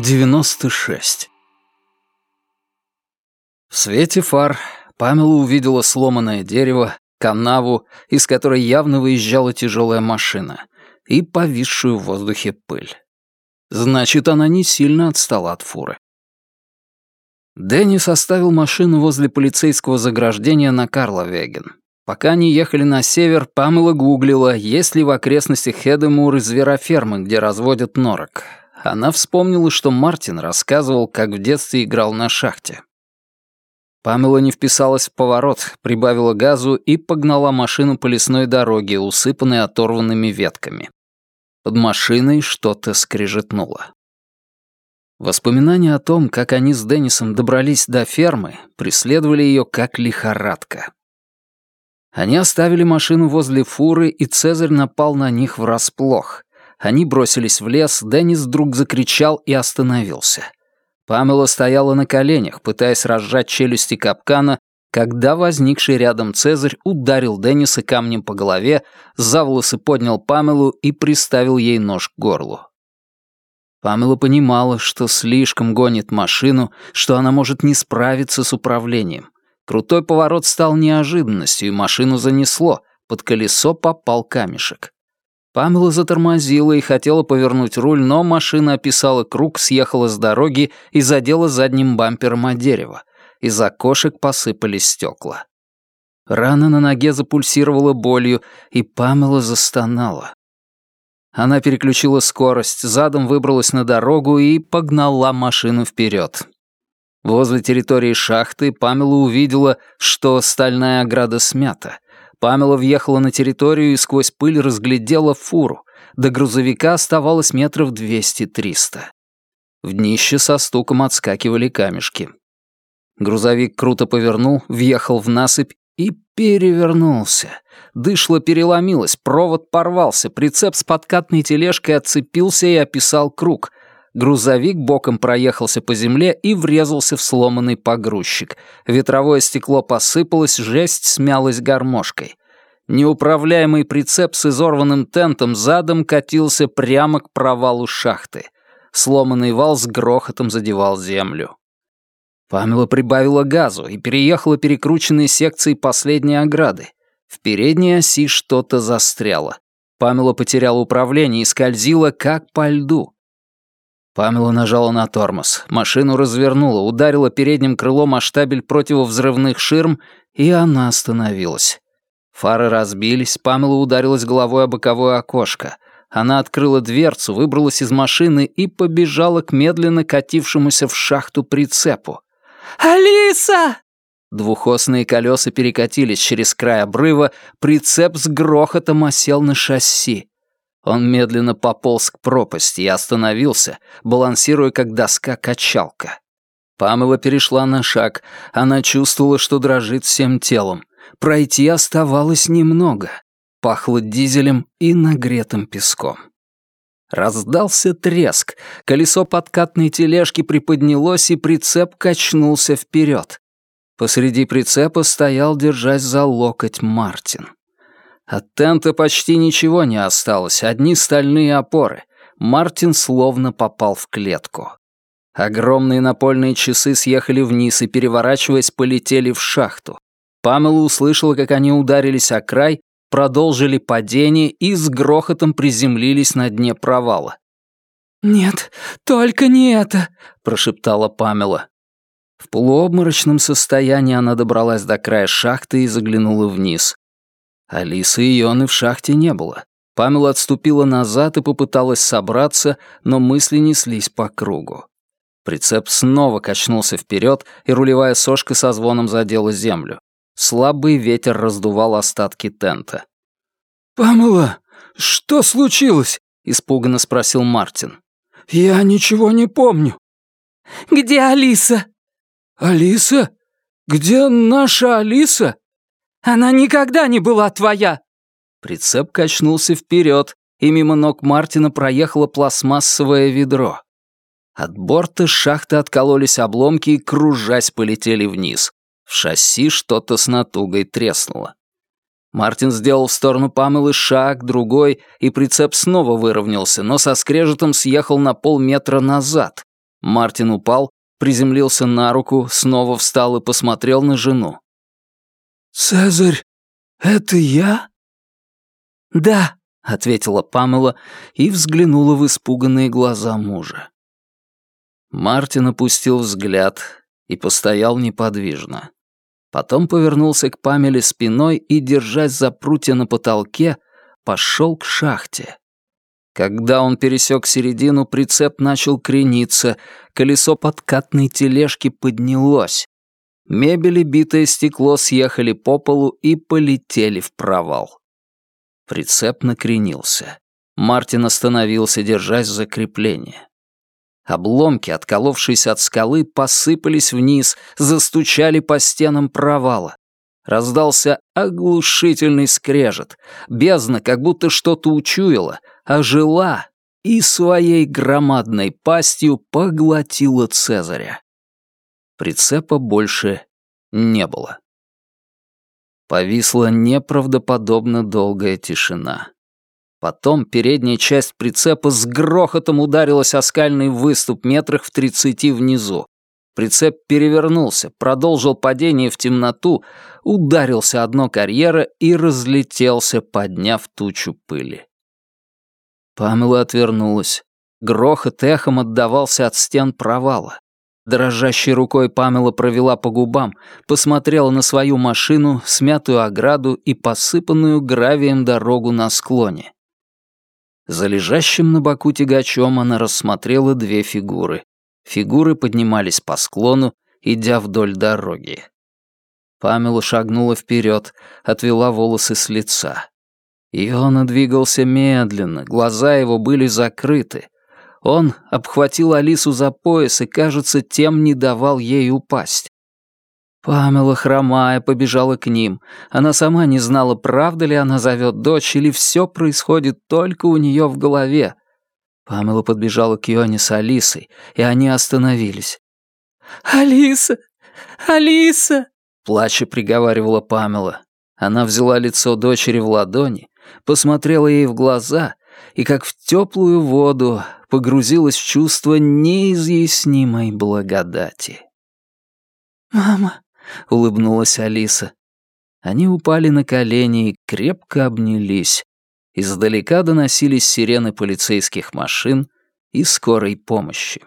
96 В свете фар Памела увидела сломанное дерево, канаву, из которой явно выезжала тяжелая машина, и повисшую в воздухе пыль. Значит, она не сильно отстала от фуры. Деннис оставил машину возле полицейского заграждения на Карловеген. Пока они ехали на север, Памела гуглила, есть ли в окрестностях Хедемур зверофермы, где разводят норок. Она вспомнила, что Мартин рассказывал, как в детстве играл на шахте. Памела не вписалась в поворот, прибавила газу и погнала машину по лесной дороге, усыпанной оторванными ветками. Под машиной что-то скрежетнуло. Воспоминания о том, как они с Деннисом добрались до фермы, преследовали ее как лихорадка. Они оставили машину возле фуры, и Цезарь напал на них врасплох. Они бросились в лес, Деннис вдруг закричал и остановился. Памела стояла на коленях, пытаясь разжать челюсти капкана, когда возникший рядом Цезарь ударил Денниса камнем по голове, за волосы поднял Памелу и приставил ей нож к горлу. Памела понимала, что слишком гонит машину, что она может не справиться с управлением. Крутой поворот стал неожиданностью, и машину занесло, под колесо попал камешек. Памела затормозила и хотела повернуть руль, но машина описала круг, съехала с дороги и задела задним бампером о дерево. Из окошек посыпались стекла. Рана на ноге запульсировала болью, и Памела застонала. Она переключила скорость, задом выбралась на дорогу и погнала машину вперед. Возле территории шахты Памела увидела, что стальная ограда смята. Памела въехала на территорию и сквозь пыль разглядела фуру. До грузовика оставалось метров двести-триста. В днище со стуком отскакивали камешки. Грузовик круто повернул, въехал в насыпь и перевернулся. Дышло переломилось, провод порвался, прицеп с подкатной тележкой отцепился и описал круг. Грузовик боком проехался по земле и врезался в сломанный погрузчик. Ветровое стекло посыпалось, жесть смялась гармошкой. Неуправляемый прицеп с изорванным тентом задом катился прямо к провалу шахты. Сломанный вал с грохотом задевал землю. Памела прибавила газу и переехала перекрученные секции последней ограды. В передней оси что-то застряло. Памела потеряла управление и скользила, как по льду. Памела нажала на тормоз. Машину развернула, ударила передним крылом о штабель противовзрывных ширм, и она остановилась. Фары разбились, Памела ударилась головой о боковое окошко. Она открыла дверцу, выбралась из машины и побежала к медленно катившемуся в шахту прицепу. «Алиса!» Двухосные колеса перекатились через край обрыва, прицеп с грохотом осел на шасси. Он медленно пополз к пропасти и остановился, балансируя как доска-качалка. Памела перешла на шаг. Она чувствовала, что дрожит всем телом. Пройти оставалось немного. Пахло дизелем и нагретым песком. Раздался треск. Колесо подкатной тележки приподнялось, и прицеп качнулся вперед. Посреди прицепа стоял, держась за локоть, Мартин. От тента почти ничего не осталось, одни стальные опоры. Мартин словно попал в клетку. Огромные напольные часы съехали вниз и, переворачиваясь, полетели в шахту. Памела услышала, как они ударились о край, продолжили падение и с грохотом приземлились на дне провала. «Нет, только не это!» — прошептала Памела. В полуобморочном состоянии она добралась до края шахты и заглянула вниз. Алисы и Йоны в шахте не было. Памела отступила назад и попыталась собраться, но мысли неслись по кругу. Прицеп снова качнулся вперед, и рулевая сошка со звоном задела землю. Слабый ветер раздувал остатки тента. «Памела, что случилось?» — испуганно спросил Мартин. «Я ничего не помню». «Где Алиса?» «Алиса? Где наша Алиса?» «Она никогда не была твоя!» Прицеп качнулся вперед, и мимо ног Мартина проехало пластмассовое ведро. От борта шахты откололись обломки и, кружась, полетели вниз. В шасси что-то с натугой треснуло. Мартин сделал в сторону Памелы шаг, другой, и прицеп снова выровнялся, но со скрежетом съехал на полметра назад. Мартин упал, приземлился на руку, снова встал и посмотрел на жену. «Цезарь, это я?» «Да», — ответила Памела и взглянула в испуганные глаза мужа. Мартин опустил взгляд и постоял неподвижно. Потом повернулся к Памеле спиной и, держась за прутья на потолке, пошел к шахте. Когда он пересек середину, прицеп начал крениться, колесо подкатной тележки поднялось. Мебель и битое стекло съехали по полу и полетели в провал. Прицеп накренился. Мартин остановился, держась за крепление. Обломки, отколовшиеся от скалы, посыпались вниз, застучали по стенам провала. Раздался оглушительный скрежет. Бездна как будто что-то учуяла, ожила и своей громадной пастью поглотила Цезаря. Прицепа больше не было. Повисла неправдоподобно долгая тишина. Потом передняя часть прицепа с грохотом ударилась о скальный выступ метрах в тридцати внизу. Прицеп перевернулся, продолжил падение в темноту, ударился о дно карьера и разлетелся, подняв тучу пыли. Памела отвернулась. Грохот эхом отдавался от стен провала. Дрожащей рукой Памела провела по губам, посмотрела на свою машину, смятую ограду и посыпанную гравием дорогу на склоне. За лежащим на боку тягачом она рассмотрела две фигуры. Фигуры поднимались по склону, идя вдоль дороги. Памела шагнула вперед, отвела волосы с лица. Иона двигался медленно, глаза его были закрыты. Он обхватил Алису за пояс и, кажется, тем не давал ей упасть. Памела, хромая, побежала к ним. Она сама не знала, правда ли она зовет дочь, или все происходит только у нее в голове. Памела подбежала к Ионе с Алисой, и они остановились. «Алиса! Алиса!» — плача приговаривала Памела. Она взяла лицо дочери в ладони, посмотрела ей в глаза и, как в теплую воду, погрузилась в чувство неизъяснимой благодати. «Мама, — улыбнулась Алиса. Они упали на колени и крепко обнялись. Издалека доносились сирены полицейских машин и скорой помощи.